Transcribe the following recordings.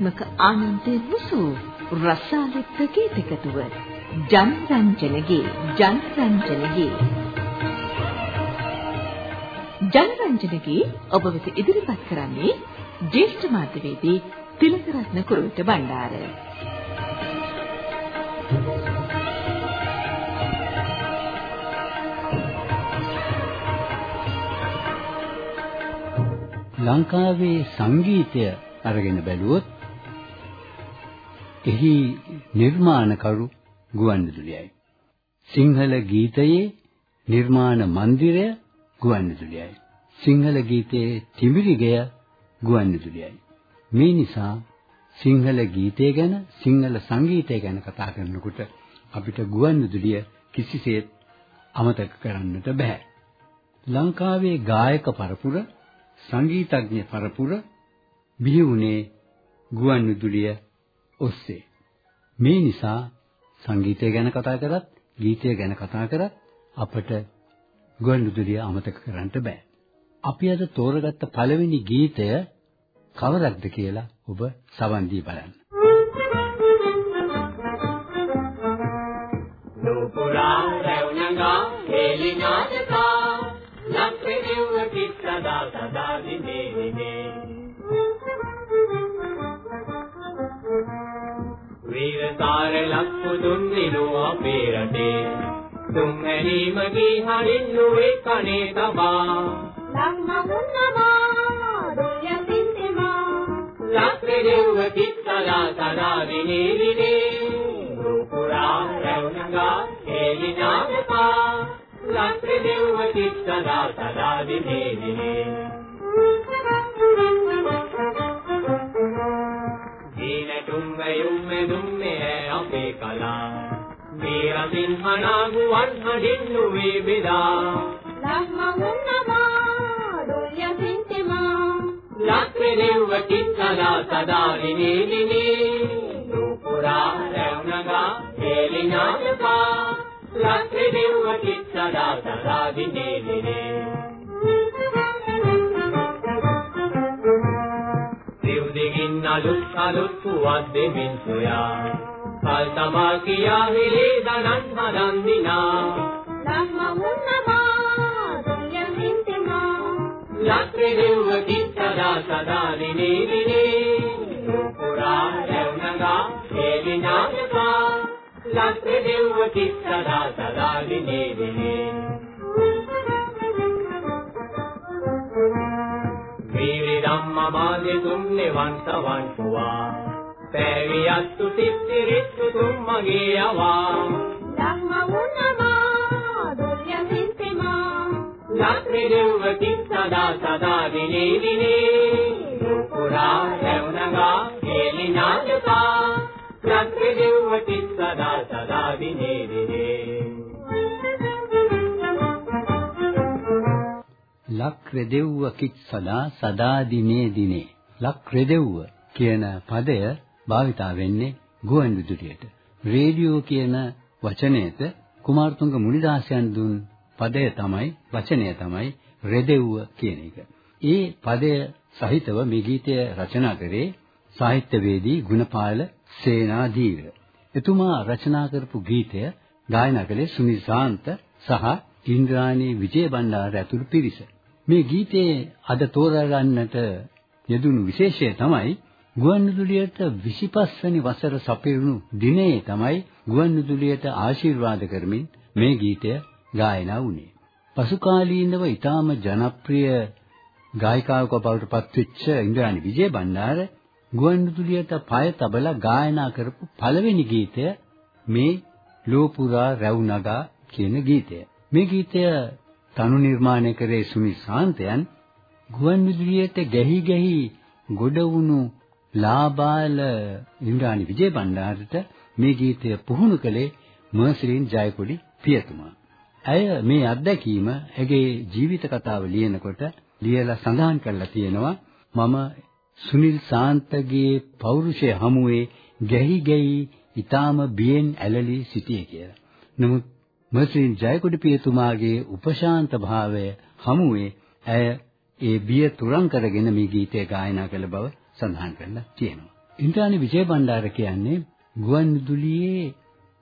කලාත්මක ආනන්දයේ මුසු රසාලිත් ගීත එකතුව ජනරංජනගේ ජනරංජනගේ. ජනරංජනගේ ඔබ වෙත ඉදිරිපත් කරන්නේ ජේෂ්ඨ මාධ්‍යවේදී තිලකරත්න කුරුවිට බණ්ඩාර. ලංකාවේ සංගීතය අරගෙන බැලුවොත් එහි නිර්මාණකරු ගුවන්විදුලියයි. සිංහල ගීතයේ නිර්මාණ මන්දිරය ගුවන්විදුලියයි. සිංහල ගීතයේ තිමිරිගය ගුවන්විදුලියයි. මේ නිසා සිංහල ගීතය ගැන සිංහල සංගීතය ගැන කතා කරනකොට අපිට ගුවන්විදුලිය කිසිසේත් අමතක කරන්නට බෑ. ලංකාවේ ගායක පරපුර සංගීතඥ පරපුර බිහි වුණේ ගුවන්විදුලිය ඔස්සේ. මේ නිසා සංගීතය ගැන කතා කරත් ගීතය ගැන කතා කරත් අපට ගුවන්විදුලිය අමතක කරන්න බෑ. අපි අද තෝරගත්ත පළවෙනි ගීතය කවරක්ද කියලා ඔබ සවන් දී බලන්න. නුපුරා රැවුණගා හේලිනාදකා ලක්ෂ්මීව කිස්සදා සදා සාර ලක්පුදුන් නිලෝ අපේ රටේ. තුන් හැරීමගේ හරින්නුවේ කනේ තබා. ලම්මමුන්නමා දුයසින්තමා ලක්ෂ්මීව කිස්සදා සදා දිනේ දිනේ නුපුරා රැවුණගා හේලිනාදකා ලක්ෂ්මීව කිස්සදා සදා දිනේ දිනේ දීන තුම්බ යුම්ම දුම්මේ අපේ කලා. වීරසින් මනාගුවන් හදින්නු වේ බෙදා. ලම්මමුන්නමා දුයසින්තමා ලක්ෂ්මීව කිස්සදා සදා දිනේ දිනේ නුපුරා රැවුණගා හේලිනාදකා ලක්ෂ්මීව කිස්සදා සදා දිනේ දිනේ දෙව්දෙකින් අලුත් අලුත් පුවත් දෙමින් සොයා කල් තමා කියා හිලේ දනන් හදන් දිනා ලම්මමුන්නමා දුයසින්තමා ලක්ෂ්මීව කිස්සදා සදා දිනේ දිනේ නුපුරා රැවුණගා හේලිනාදකා ලක්ෂ්මීව කිස්සදා සදා දිනේ දිනේ වීරි ධම්මමාදේ තුම්නේ වන්තවන් පුවා පෑවියත්තු තිත්තිරිත්තු තුම්මගේ යවා. ලම්මමුන්නමා දුයසින්තමා ලක්ෂ්මීව කිස්සදා සදා දිනේ දිනේ නුපුරා රැවුණගා හේලිනාදකා ලක්ෂ්මීව කිස්සදා සදා දිනේ දිනේ ලක් රෙදෙව්ව කිච්සදා සදා දිනේ දිනේ ලක් රෙදෙව්ව කියන පදය භාවිතා වෙන්නේ ගුවන් විදුලියට රේඩියෝ කියන වචනයට කුමාරතුංග මුනිදාසයන් දුන් පදය තමයි වචනය තමයි රෙදෙව්ව කියන එක. ඒ පදය සහිතව මේ ගීතය රචනා කරේ සාහිත්‍යවේදී ගුණපාල සේනාධීර. එතුමා රචනා කරපු ගීතය ගායනා කළේ සුනිල් ශාන්ත සහ ඉන්ද්‍රාණී විජේබණ්ඩාර ඇතුළු පිරිස. මේ ගීතයේ අද තෝරාගන්නට යෙදුණු විශේෂය තමයි ගුවන්විදුලියට 25 වෙනි වසර සපිරුණු දිනේ තමයි ගුවන්විදුලියට ආශිර්වාද කරමින් මේ ගීතය ගායනා වුණේ. පසුකාලීනව ඊටාම ජනප්‍රිය ගායිකාවක බවට පත්වෙච්ච ඉන්ද්‍රාණි විජේබණ්ඩාර ගුවන්විදුලියට පය තබලා ගායනා කරපු පළවෙනි ගීතය මේ ලෝපුරා රැවුනගා කියන ගීතය. මේ ගීතය තනු නිර්මාණය කරේ සුනිල් ශාන්තයන් ගුවන්විදුලියට ගැහි ගැහි ගොඩ වුණු ලාබාල ඉන්ද්‍රාණි විජේබණ්ඩාරට මේ ගීතය පුහුණු කළේ මර්සිලින් ජයකොඩි පියතුමා. ඇය මේ අත්දැකීම ඇගේ ජීවිත කතාව ලියනකොට ලියලා සඳහන් කරලා තියෙනවා මම සුනිල් ශාන්තගේ පෞරුෂය හමුවේ ගැහි ගැහි ඊටාම බියෙන් ඇලලි සිටියේ කියලා. නමුත් මර්සිලින් ජයකොඩි පියතුමාගේ උපශාන්ත භාවය හමුවේ ඇය ඒ බිය තුරන් කරගෙන මේ ගීතය ගායනා කළ බව සඳහන් කරලා තියෙනවා. ඉන්ද්‍රාණි විජයබණ්ඩාර කියන්නේ ගුවන්විදුලියේ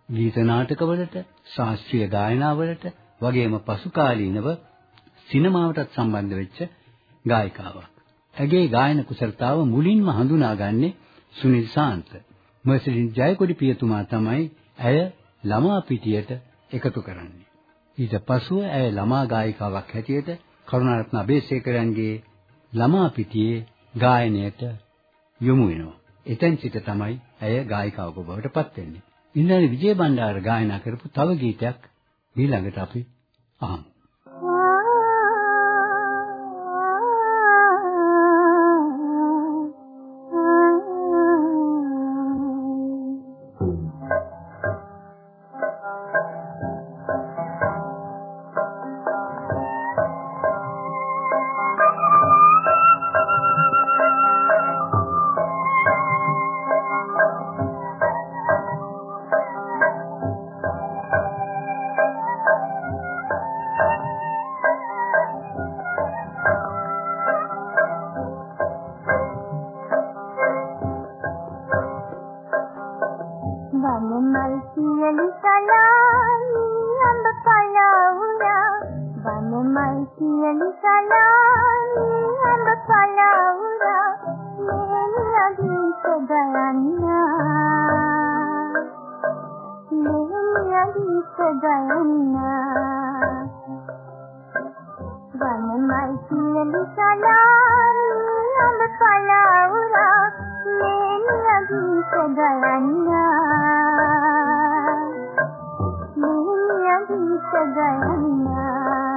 ගීත නාටකවලට, ශාස්ත්‍රීය ගායනාවලට වගේම පසුකාලීනව සිනමාවටත් සම්බන්ධ වෙච්ච ගායිකාවක්. ඇගේ ගායන කුසලතාව මුලින්ම හඳුනාගන්නේ සුනිල් සාන්ත. මර්සලින් ජයකොඩි පියතුමා තමයි ඇය ළමා පිටියට එකතු කරන්නේ. ඊට පසුව ඇය ළමා ගායිකාවක් හැටියට කරුණාරත්න අබේසේකරන්ගේ ළමා පිටියේ ගායනයට යොමු වෙනවා. එතෙන් සිට තමයි ඇය ගායිකාවක බවට පත් වෙන්නේ. ඉන්ද්‍රාණි විජේබණ්ඩාර ගායනා කරපු තව ගීතයක් ඊළඟට අපි අහමු. بينا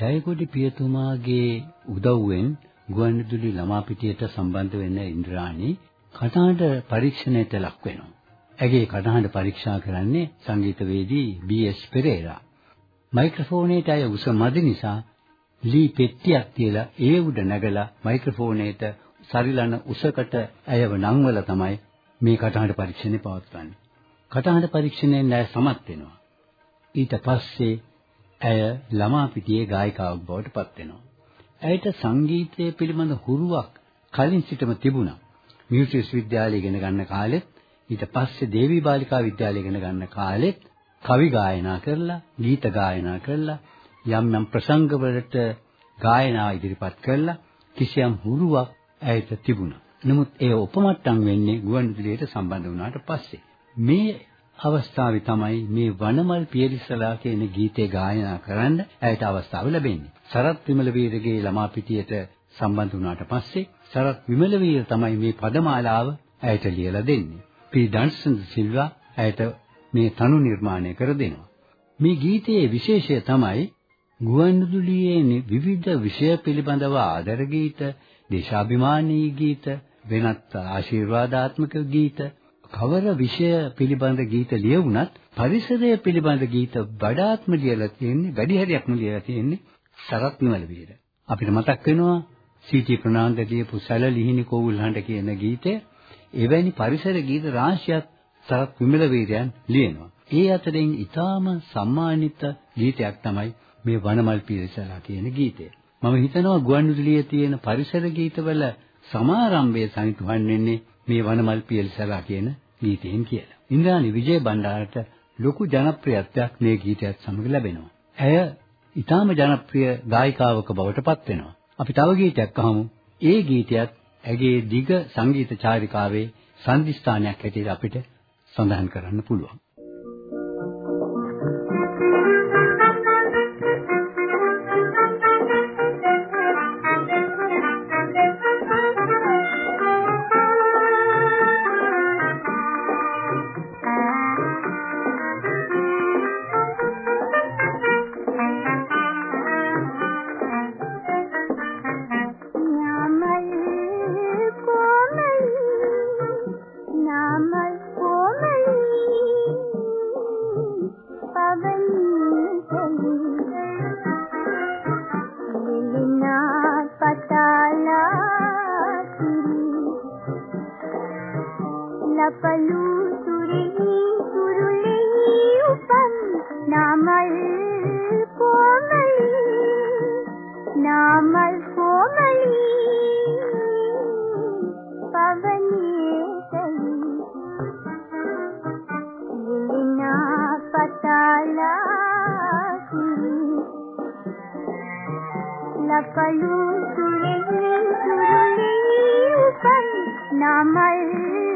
ජයකොඩි පියතුමාගේ උදව්වෙන් ගුවන්විදුලි ළමා පිටියට සම්බන්ධ වෙන ඉන්ද්‍රාණි කටහඬ පරීක්ෂණයට ලක් වෙනවා. ඇගේ කටහඬ පරීක්ෂා කරන්නේ සංගීතවේදී බී.එස්. පෙරේරා. මයික්‍රොෆෝනේට අය උස මදි නිසා ලී පෙට්ටියක් තියලා ඒ උඩ නැගලා මයික්‍රොෆෝනේට සරිලන උසකට ඇයව නංවලා තමයි මේ කටහඬ පරීක්ෂණේ පවත්වන්නේ. කටහඬ පරීක්ෂණයෙන් ඇය සමත් වෙනවා. ඊට පස්සේ ඇය ළමා පිටියේ ගායිකාවක් බවට පත් වෙනවා. ඇයට සංගීතය පිළිබඳ හුරුවක් කලින් සිටම තිබුණා. මියුසික් විශ්වවිද්‍යාලය ඉගෙන ගන්න කාලෙත් ඊට පස්සේ දේවී බාලිකා විද්‍යාලය ඉගෙන ගන්න කාලෙත් කවි ගායනා කරලා, ගීත ගායනා කරලා යම් යම් ප්‍රසංගවලට ගායනා ඉදිරිපත් කරලා කිසියම් හුරුවක් ඇයට තිබුණා. නමුත් ඒ උපමට්ටම් වෙන්නේ ගුවන්විදුලියට සම්බන්ධ වුණාට පස්සේ. මේ අවස්ථාවේ තමයි මේ වනමල් පියලිසලා කියන ගීතය ගායනා කරන්න ඇයට අවස්ථාව ලැබෙන්නේ. සරත් විමලවීරගේ ළමා පිටියට සම්බන්ධ වුණාට පස්සේ සරත් විමලවීර තමයි මේ පදමාලාව ඇයට ලියලා දෙන්නේ. පී ඩන්සන් සිල්වා ඇයට මේ තනු නිර්මාණය කර දෙනවා. මේ ගීතයේ විශේෂය තමයි ගුවන්විදුලියේ විවිධ විෂය පිළිබඳව ආදර ගීත, දේශාභිමානී ගීත, වෙනත් ආශිර්වාදාත්මක ගීත, කවර විෂය පිළිබඳ ගීත ලියවුණත් පරිසරය පිළිබඳ ගීත වඩාත්ම ලියලා තියෙන්නේ, වැඩි හරියක්ම ලියලා තියෙන්නේ සරත් නිමලවීර. අපිට මතක් වෙනවා සීටි ප්‍රනාන්ද ලියපු සැල ලිහිණි කෝවුල්හඬ කියන ගීතය. එවැනි පරිසර ගීත රාශියක් සරත් විමලවීරයන් ලියනවා. ඒ අතරින් ඊටාම සම්මානිත ගීතයක් තමයි මේ වනමල් පිරිසලා කියන ගීතය. මම හිතනවා ගුවන්විදුලියේ තියෙන පරිසර ගීතවල සමාරම්භය සනිටුහන් වෙන්නේ මේ වනමල් පිරිසලා කියන ගීතයෙන් කියලා. ඉන්ද්‍රාණි විජය බණ්ඩාරට ලොකු ජනප්‍රියත්වයක් මේ ගීතයත් සමග ලැබෙනවා. ඇය ඊටාම ජනප්‍රිය ගායිකාවක බවට පත් වෙනවා. අපි තව ගීතයක් අහමු. ඒ ගීතයත් ඇගේ දිග සංගීත චාරිකාවේ සංදිස්ථානයක් හැටියට අපිට සඳහන් කරන්න පුළුවන්. पलू तुरे तुरली उपन नामल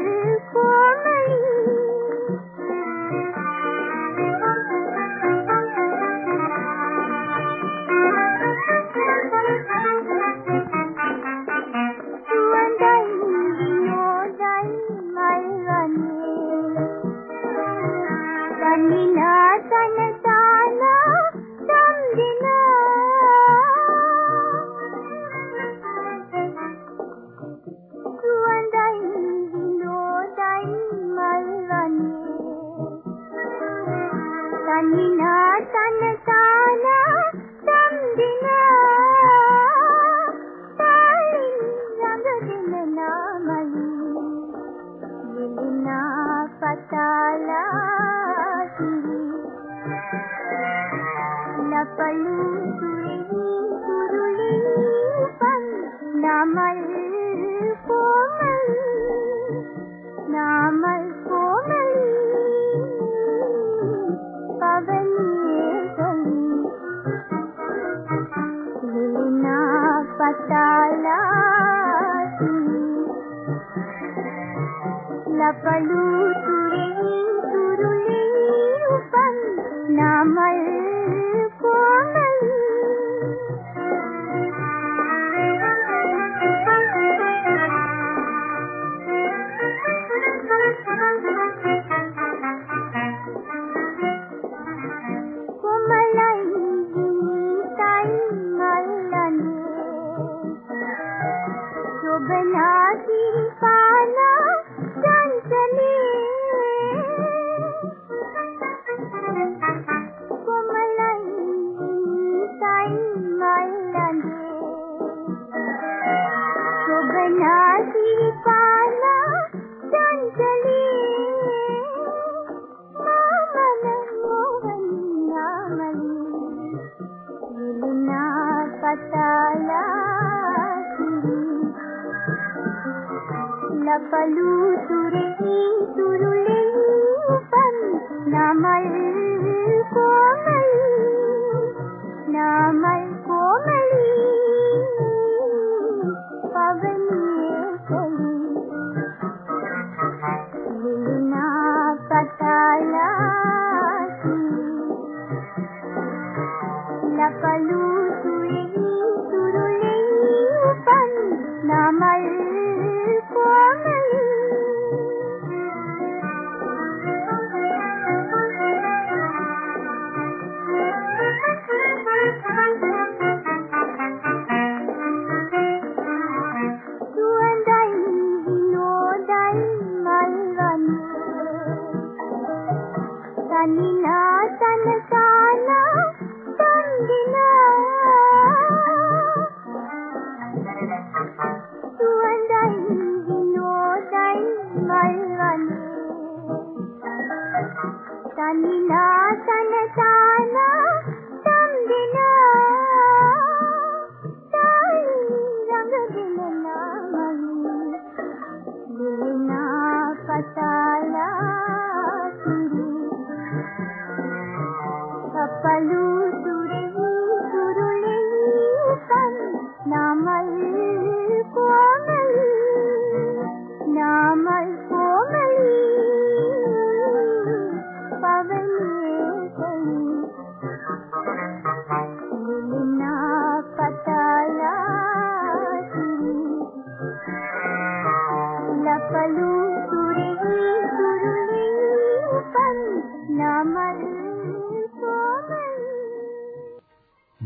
තනිනා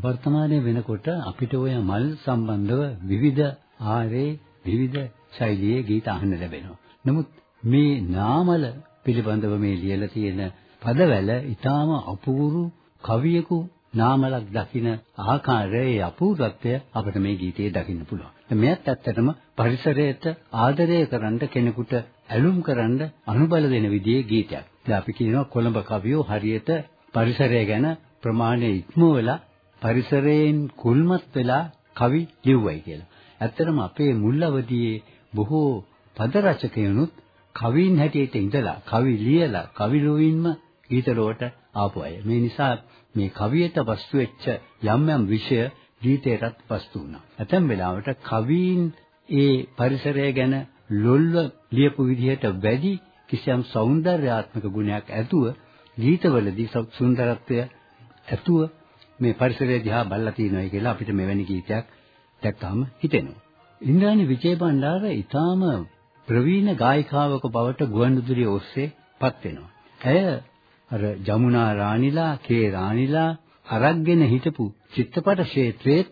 වර්තමානයේ වෙනකොට අපිට ඔය මල් සම්බන්ධව විවිධ ආරේ විවිධ ශෛලියේ ගීත අහන්න ලැබෙනවා. නමුත් මේ නාමල පිළිබඳව මේ ලියලා තියෙන පදවැල ඊටාම අපූර්ව කවියෙකු නාමලක් දකින ආකාරයේ අපූර්වත්වය අපිට මේ ගීතයේ දකින්න පුළුවන්. මෙයත් ඇත්තටම පරිසරයට ආදරය කරන්න කෙනෙකුට ඇලුම් කරන්න අනුබල දෙන විදිහේ ගීතයක්. දැන් අපි කියනවා කොළඹ කවියෝ හරියට පරිසරය ගැන ප්‍රමාණය ඉක්මවලා පරිසරයෙන් කුල්මත් වෙලා කවි ලිව්වයි කියලා. ඇත්තටම අපේ මුල් අවදියේ බොහෝ පද රචකයනුත් කවීන් හැටියට ඉඳලා කවි ලියලා කවි ලියවින්ම ගීතලොවට ආපු අය. මේ නිසා මේ කවියට වස්තු වෙච්ච යම් යම් විෂය ගීතයටත් වස්තු වුණා. ඇතැම් වෙලාවට කවීන් ඒ පරිසරය ගැන ලොල්ව ලියපු විදිහට වැඩි කිසියම් సౌందర్యාත්මක ගුණයක් ඇතුව ගීතවලදී සුන්දරත්වය ඇතුව මේ පරිසරය දිහා බලලා තියෙනවා කියලා අපිට මෙවැනි ගීතයක් දැක්කම හිතෙනවා. ඉන්ද්‍රාණි විජේබණ්ඩාර ඊටාම ප්‍රවීණ ගායිකාවක බවට ගුවන්විදුලිය ඔස්සේ පත් වෙනවා. ඇය අර ජමුනා රාණිලා, කේ රාණිලා අරක්ගෙන හිටපු චිත්‍රපට ක්ෂේත්‍රයේ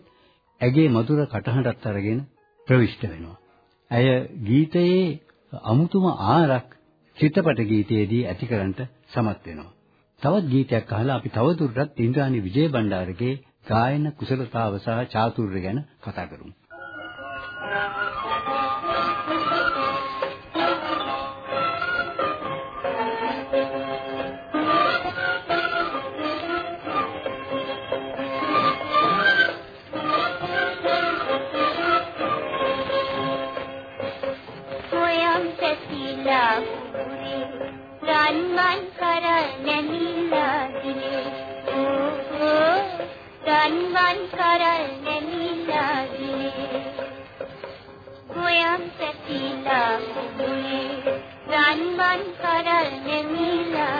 ඇගේ මధుර කටහඬත් අරගෙන ප්‍රවිෂ්ඨ වෙනවා. ඇය ගීතයේ අමුතුම ආරක් චිත්‍රපට ගීතයේදී ඇතිකරන්නට සමත් වෙනවා. තවත් ගීතයක් අහලා අපි තවදුරටත් ඉන්ද්‍රාණි විජේබණ්ඩාරගේ ගායන කුසලතාව සහ චාතුර්ය ගැන කතා කරමු. රන්වන් කර නැමිලා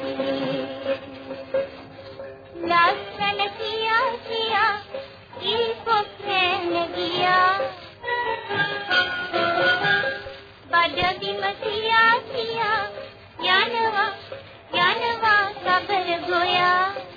දිනේ 不呀。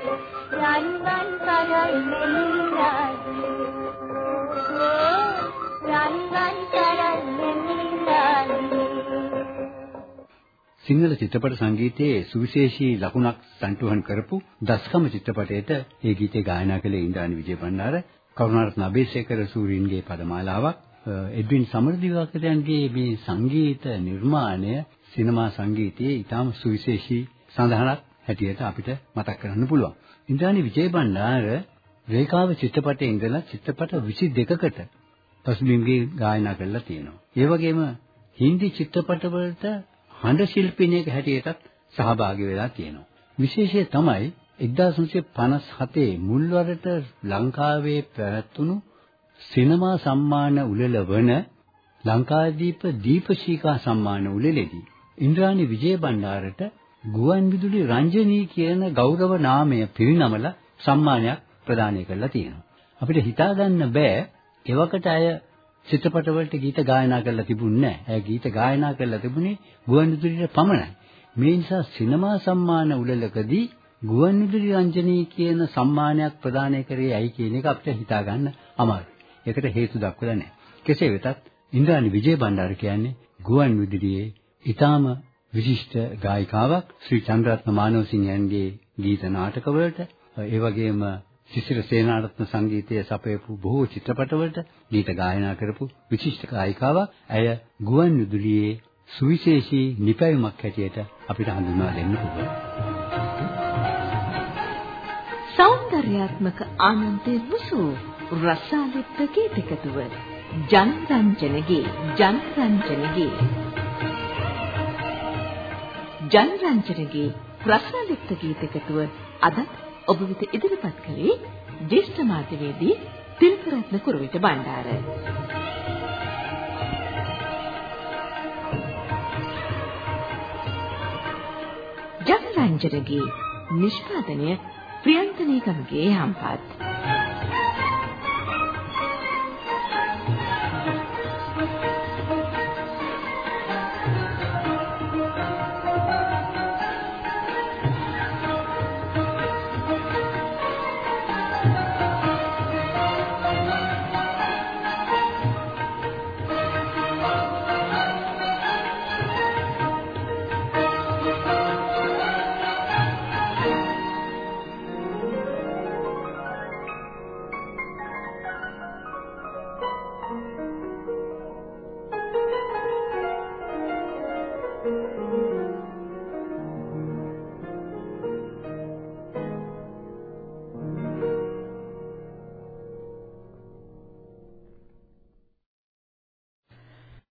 රන්වන් කරල් නෙලිලාගේ රන්වන් කරල් නෙලිලාගේ සිංහල චිත්‍රපට සංගීතයේ සුවිශේෂී ලකුණක් සම්තුහන් කරපු දස්කම චිත්‍රපටයට ඒ ගීතය ගායනා කළේ ඉන්ද්‍රානි විජේබණ්ඩාර කරුණාරත්න අබේසේකර සූරීන්ගේ පදමාලාවක් එඩ්වින් සමරදිවාකරයන්ගේ මේ සංගීත නිර්මාණය සිනමා සංගීතයේ ඊටම සුවිශේෂී සඳහනක්. හැටියට අපිට මතක් කරන්න පුළුවන්. ඉන්ද්‍රානි විජේබණ්ඩාර රේඛාව චිත්‍රපටයේ ඉඳලා චිත්‍රපට 22කට පසුබිම්ගේ ගායනා කරලා තියෙනවා. ඒ වගේම හින්දි චිත්‍රපටවලට හඬ ශිල්පිනියක හැටියටත් සහභාගී වෙලා තියෙනවා. විශේෂය තමයි 1957 මුල්වරට ලංකාවේ පැවැත්වුණු සිනමා සම්මාන උළෙල වන ලංකාදීප දීපශීකා සම්මාන උළෙලෙදී ඉන්ද්‍රාණි විජේබණ්ඩාරට ගුවන්විදුලි රංජනී කියන ගෞරව නාමය පිරිනමලා සම්මානයක් ප්‍රදානය කරලා තියෙනවා. අපිට හිතා ගන්න බෑ එවකට අය චිත්‍රපටවලට ගීත ගායනා කරලා තිබුණේ නැහැ. ඇය ගීත ගායනා කරලා තිබුණේ ගුවන්විදුලියට පමණයි. මේ නිසා සිනමා සම්මාන උළෙලකදී ගුවන්විදුලි රංජනී කියන සම්මානයක් ප්‍රදානය කරේ ඇයි කියන එක අපිට හිතා ගන්න අමාරුයි. ඒකට හේතු දක්වලා නැහැ. කෙසේ වෙතත් ඉන්ද්‍රාණි විජේබණ්ඩාර කියන්නේ ගුවන්විදුලියේ ඊටාම විශිෂ්ට ගායිකාවක් ශ්‍රී චන්ද්‍රරත්න මානවසිංහයන්ගේ ගීත නාටකවලට ඒ වගේම සිසිර සේනාරත්න සංගීතය සපයපු බොහෝ චිත්‍රපටවලට ගීත ගායනා කරපු විශිෂ්ට ගායිකාවක්. ඇය ගුවන් විදුලියේ සුවිශේෂී නිපැයුමක් හැටියට අපිට හඳුන්වා දෙන්න පුළුවන්. සෞන්දර්යාත්මක ආනන්දේ මුසු රසාලිත් ගීතකතුව ජනරංජනගේ ජනරංජනගේ ජනරංජනගේ රසාලිත් ගීතකතුව අදත් ඔබ වෙත ඉදිරිපත් කළේ ජ්‍යෙෂ්ඨ මාධ්‍යවේදී තිලකරත්න කුරුවිට බණ්ඩාර. ජනරංජනගේ නිෂ්පාදනය ප්‍රියන්තනීකමගේ යම්පත්